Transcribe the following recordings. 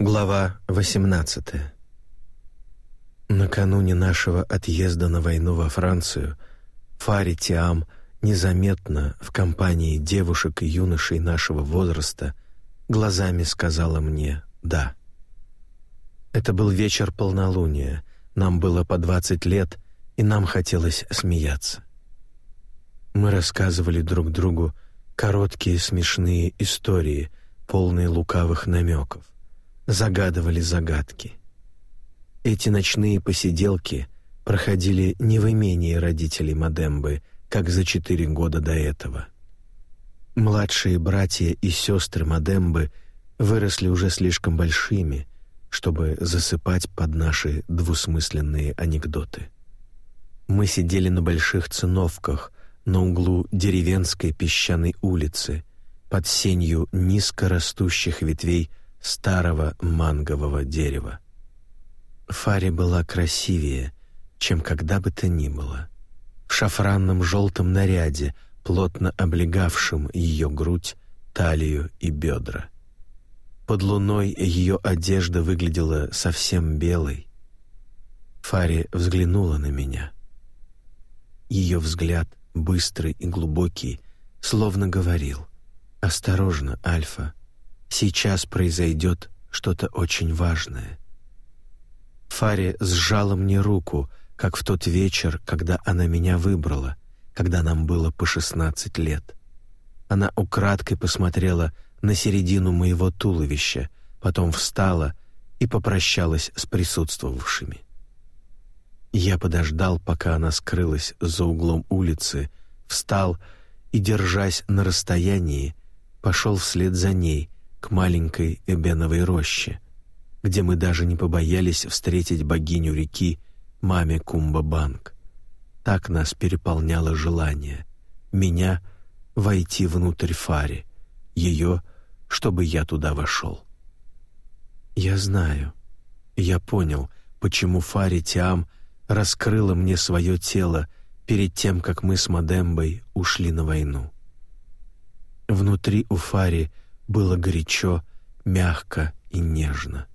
Глава 18 Накануне нашего отъезда на войну во Францию Фари Тиам незаметно в компании девушек и юношей нашего возраста глазами сказала мне «да». Это был вечер полнолуния, нам было по 20 лет, и нам хотелось смеяться. Мы рассказывали друг другу короткие смешные истории, полные лукавых намеков загадывали загадки. Эти ночные посиделки проходили не в имении родителей Мадембы, как за четыре года до этого. Младшие братья и сестры Мадембы выросли уже слишком большими, чтобы засыпать под наши двусмысленные анекдоты. Мы сидели на больших циновках на углу деревенской песчаной улицы под сенью низко растущих ветвей старого мангового дерева. Фари была красивее, чем когда бы то ни было. В шафранном желтом наряде, плотно облегавшем ее грудь, талию и бедра. Под луной ее одежда выглядела совсем белой. Фари взглянула на меня. Ее взгляд, быстрый и глубокий, словно говорил «Осторожно, Альфа, Сейчас произойдет что-то очень важное. Фари сжала мне руку, как в тот вечер, когда она меня выбрала, когда нам было по шестнадцать лет. Она украдкой посмотрела на середину моего туловища, потом встала и попрощалась с присутствовавшими. Я подождал, пока она скрылась за углом улицы, встал и, держась на расстоянии, пошел вслед за ней, к маленькой эбеновой роще, где мы даже не побоялись встретить богиню реки, маме Кумба-Банк. Так нас переполняло желание. Меня — войти внутрь Фари, ее — чтобы я туда вошел. Я знаю, я понял, почему Фари Тиам раскрыла мне свое тело перед тем, как мы с Мадембой ушли на войну. Внутри у Фари было горячо, мягко и нежно.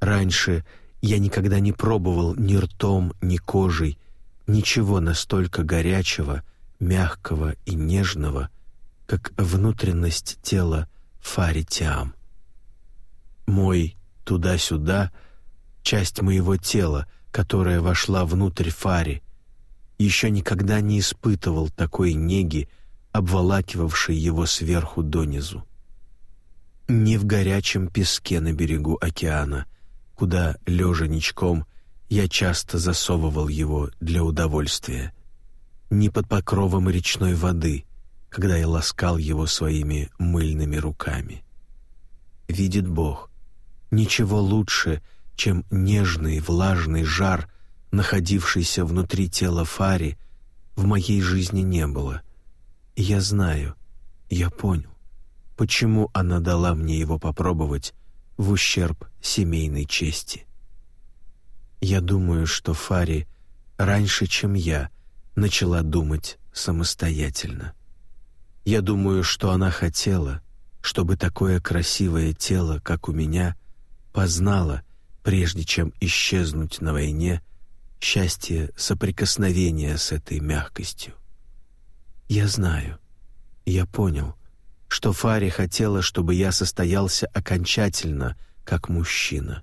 Раньше я никогда не пробовал ни ртом, ни кожей ничего настолько горячего, мягкого и нежного, как внутренность тела Фаритиам. Мой туда-сюда часть моего тела, которая вошла внутрь Фари, еще никогда не испытывал такой неги, обволакивавшей его сверху донизу не в горячем песке на берегу океана, куда, лежа ничком, я часто засовывал его для удовольствия, не под покровом речной воды, когда я ласкал его своими мыльными руками. Видит Бог, ничего лучше, чем нежный влажный жар, находившийся внутри тела Фари, в моей жизни не было. Я знаю, я понял почему она дала мне его попробовать в ущерб семейной чести. Я думаю, что Фари раньше, чем я, начала думать самостоятельно. Я думаю, что она хотела, чтобы такое красивое тело, как у меня, познало, прежде чем исчезнуть на войне, счастье соприкосновения с этой мягкостью. Я знаю, я понял, что Фари хотела, чтобы я состоялся окончательно, как мужчина,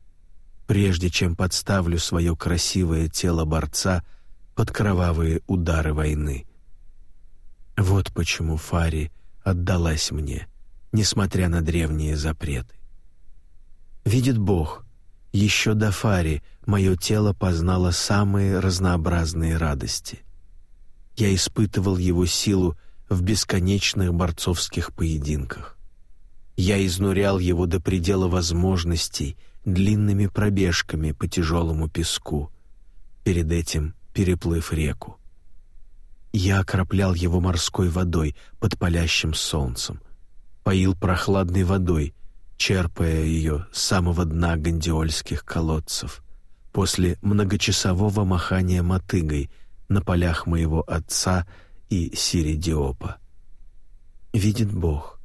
прежде чем подставлю свое красивое тело борца под кровавые удары войны. Вот почему Фари отдалась мне, несмотря на древние запреты. Видит Бог, еще до Фари мое тело познало самые разнообразные радости. Я испытывал его силу в бесконечных борцовских поединках. Я изнурял его до предела возможностей длинными пробежками по тяжелому песку, перед этим переплыв реку. Я окроплял его морской водой под палящим солнцем, поил прохладной водой, черпая ее с самого дна гандиольских колодцев, после многочасового махания мотыгой на полях моего отца — и Сиридиопа. Видит Бог,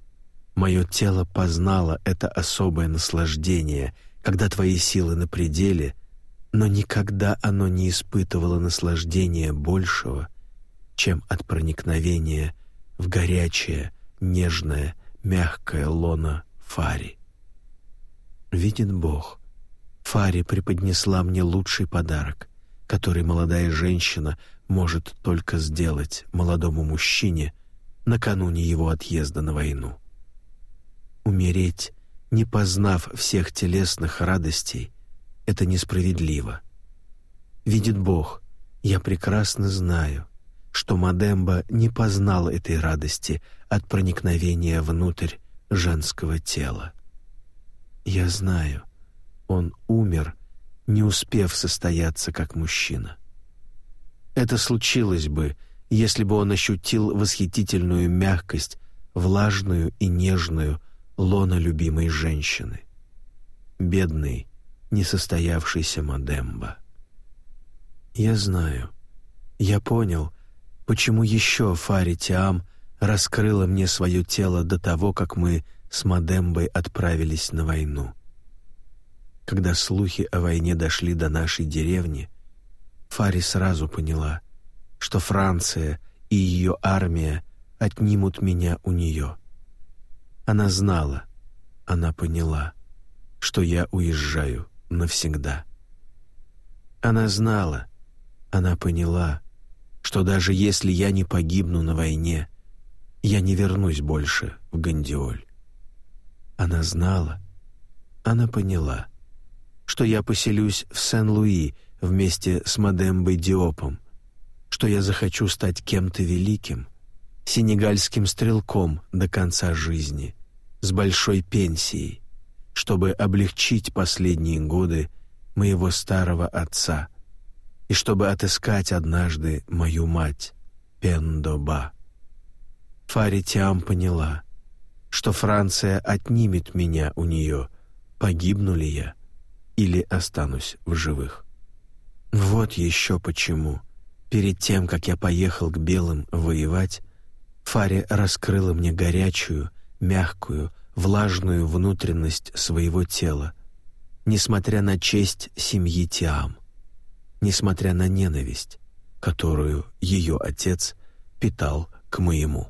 Мое тело познало это особое наслаждение, когда твои силы на пределе, но никогда оно не испытывало наслаждения большего, чем от проникновения в горячее, нежное, мягкое лоно Фари. Видит Бог, Фари преподнесла мне лучший подарок, который молодая женщина может только сделать молодому мужчине накануне его отъезда на войну. Умереть, не познав всех телесных радостей, это несправедливо. Видит Бог, я прекрасно знаю, что Мадемба не познал этой радости от проникновения внутрь женского тела. Я знаю, он умер, не успев состояться как мужчина. Это случилось бы, если бы он ощутил восхитительную мягкость, влажную и нежную лона любимой женщины. Бедный, несостоявшийся Мадемба. Я знаю, я понял, почему еще Фари Тиам раскрыла мне свое тело до того, как мы с Мадембой отправились на войну. Когда слухи о войне дошли до нашей деревни, Фари сразу поняла, что Франция и ее армия отнимут меня у нее. Она знала, она поняла, что я уезжаю навсегда. Она знала, она поняла, что даже если я не погибну на войне, я не вернусь больше в Гандиоль. Она знала, она поняла, что я поселюсь в Сен-Луи вместе с Мадембой Диопом, что я захочу стать кем-то великим, сенегальским стрелком до конца жизни, с большой пенсией, чтобы облегчить последние годы моего старого отца и чтобы отыскать однажды мою мать, Пендоба. Фаритиам поняла, что Франция отнимет меня у нее, погибну ли я или останусь в живых. Вот еще почему. Перед тем, как я поехал к белым воевать, Фари раскрыла мне горячую, мягкую, влажную внутренность своего тела, несмотря на честь семьи Тиам, несмотря на ненависть, которую ее отец питал к моему.